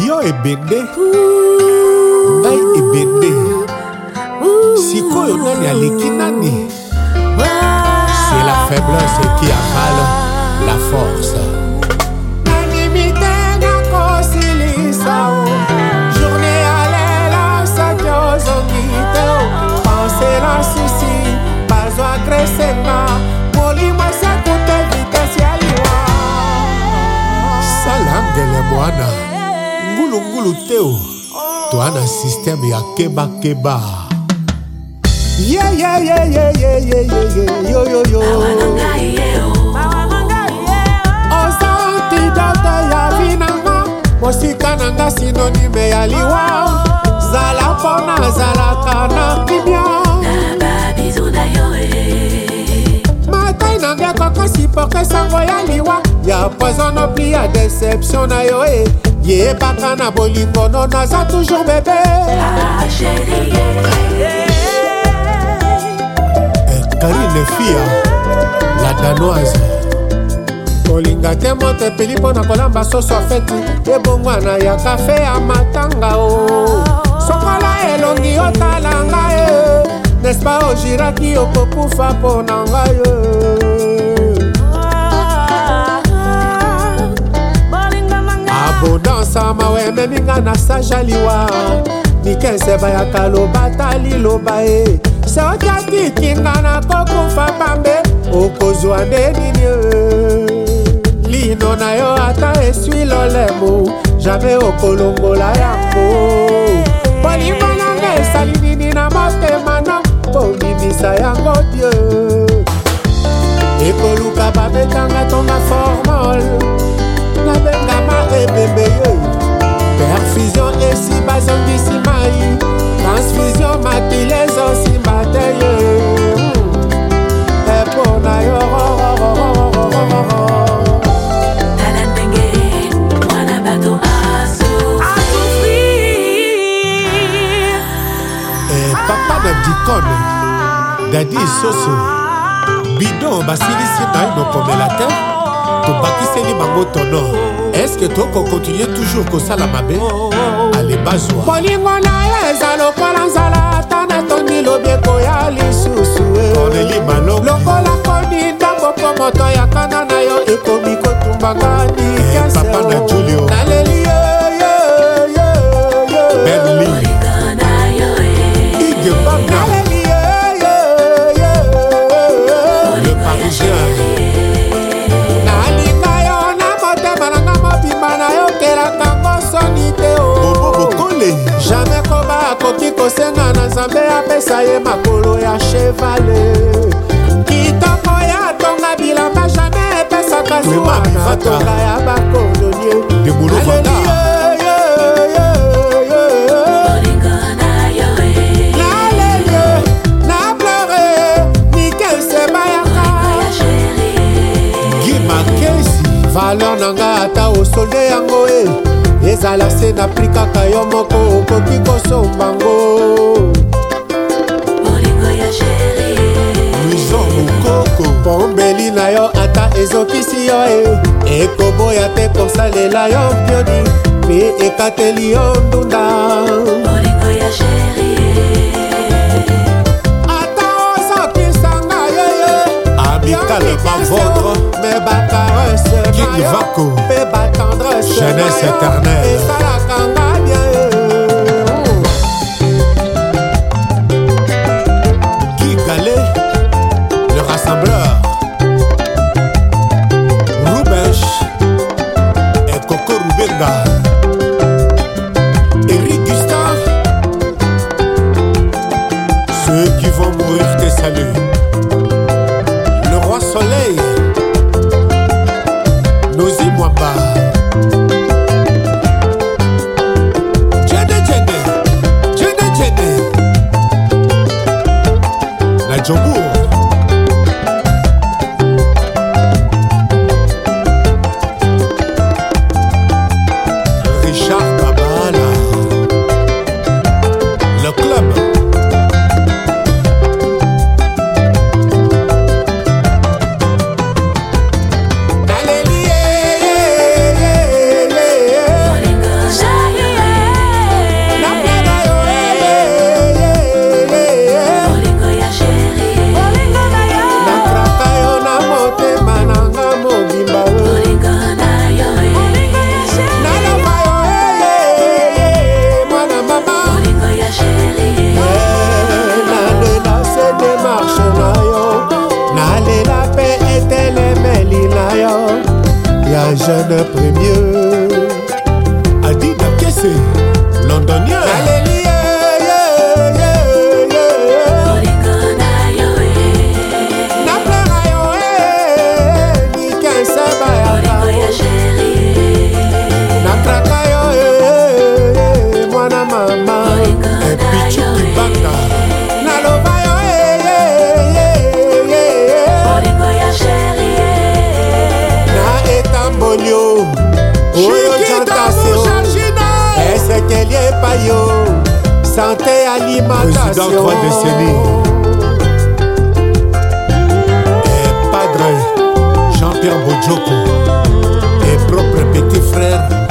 yo ebende ngai ebende sikoyo nani aleki nani c'est la faiblesse qui avale la force ngulungulu te o toa na sisteme ya kebakeba ozantidate oh. ya vinanga mosika na nga sinonime ya liwa zala mpo nazalaka na kimia e. matai nanga kokosi poke sango ya liwa ya poisono pli ya deception na yo e eh. yeyebaka na bolingono naza toujours bebe eh, karine fia la danoise kolinga te moto epeli mpo na kolamba soso afeti ebongwana ya kafe ya matanga o oh. sokola elongi otala ngai eh. nespa ojiraki oh, okokufa mpo na ngai eh. kodansa mawa ememi nga na sage liwa mikeseba ya kaloba ta liloba e soki atikinga na kokufa pambe okozwa nde nini e. lino na yo ata eswi lolemo jamai okolongola yango ezongisi mai transfusion makili ezosimba te ye hmm. epo na yo tala ndenge mwana bato asouffrir eh, papa na dikone dadi isoso bido basilisi na ye nokomela te tobakiseli bango tonor eske tokokontinue toujours kosala mabe oh, oh, oh. alebazwa bolingo na yo eza lokola nzala ata natondi lobi ekoya lisusu eh, lokola kodi ndambo mpo moto ya kana na yo ekomi kotumbaka eh, nikesepapa na julio makolo ya chevale kitoko ya tonga bilamba jamai epesaka zuwa na tonga ya bakolonie alelio eh. eh. valeur nanga ata osolde yango e ezala se na pri kaka yo moko okoki kosombango mpo mbeli na yo ata ezokisi yo e ekoboya te kosalela yo biodi mpe ekateli yo ndunda ata ozokisanga yeye amical bavondre me bacarese mpe batendrese jeunesse éternelle 脚步。na premier epai yo santé alimentation président trois décennies et padre Jean-Pierre Bojoko et propre petit frère